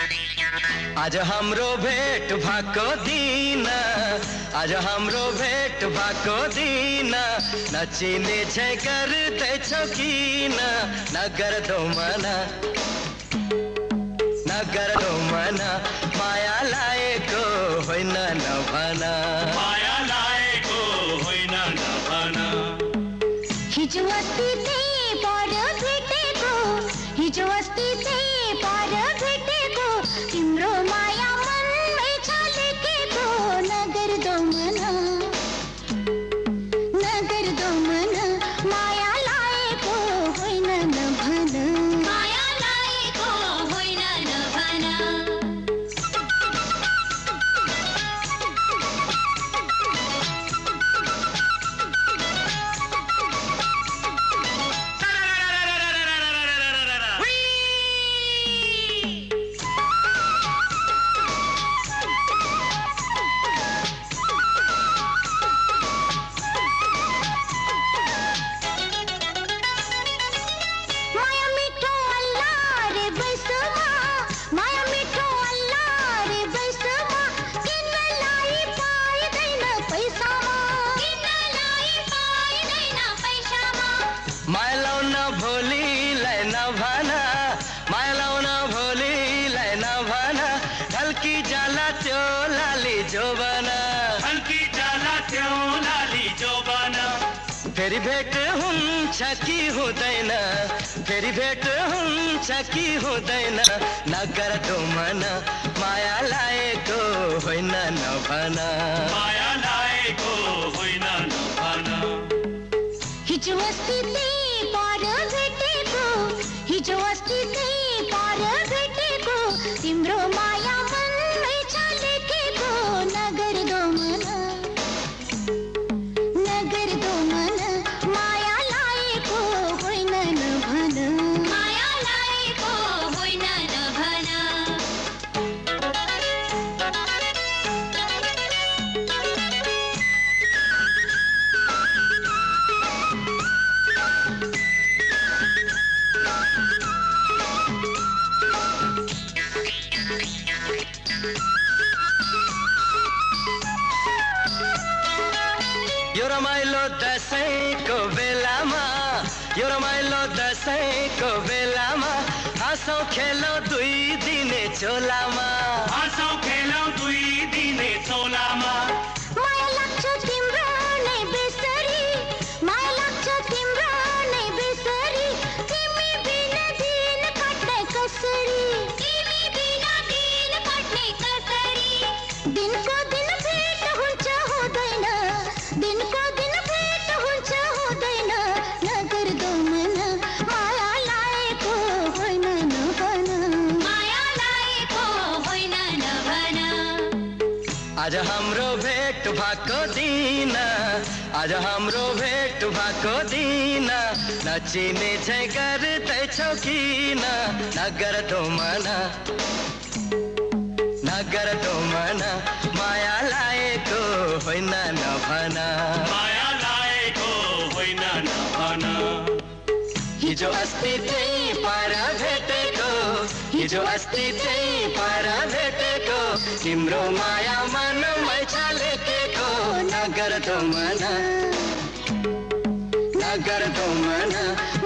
आज हमरो भेट भाको दीना, आज हमरो भेट भाको दिन। नचिने छै कर छौ किन नगर दो मना नगर दो मना माया लाए को होइना नभना। माया दो फेरि भेट हुन्छ कि हुँदैन फेरि भेट हुन्छ कि हुँदैन नगर मन माया लागेको होइन नभन। माया लागेको होइन नभन। हिजो अस्ति पर भेटेको हिजो अस्ति यो रमाइलो दसैँको बेलामा यो रमाइलो दसैँको बेलामा हाँसौँ खेलौँ दुई दिने चोलामा हाँसौँ खेलौँ दुई दिने चोलामा आज हाम्रो भेट भएको दिन आज हाम्रो भेट भएको दिन। नचिने चाहिँ गर्दैछौ किन नगर दो मना नगर दो मना। माया लागेको होइन नभना। माया लागेको होइन नभन। हिजो अस्ति त्यही पर हिजो अस्ति पर भेटेको तिम्रो माया मनमै छलेकेको नगर तो मना नगर तो मना।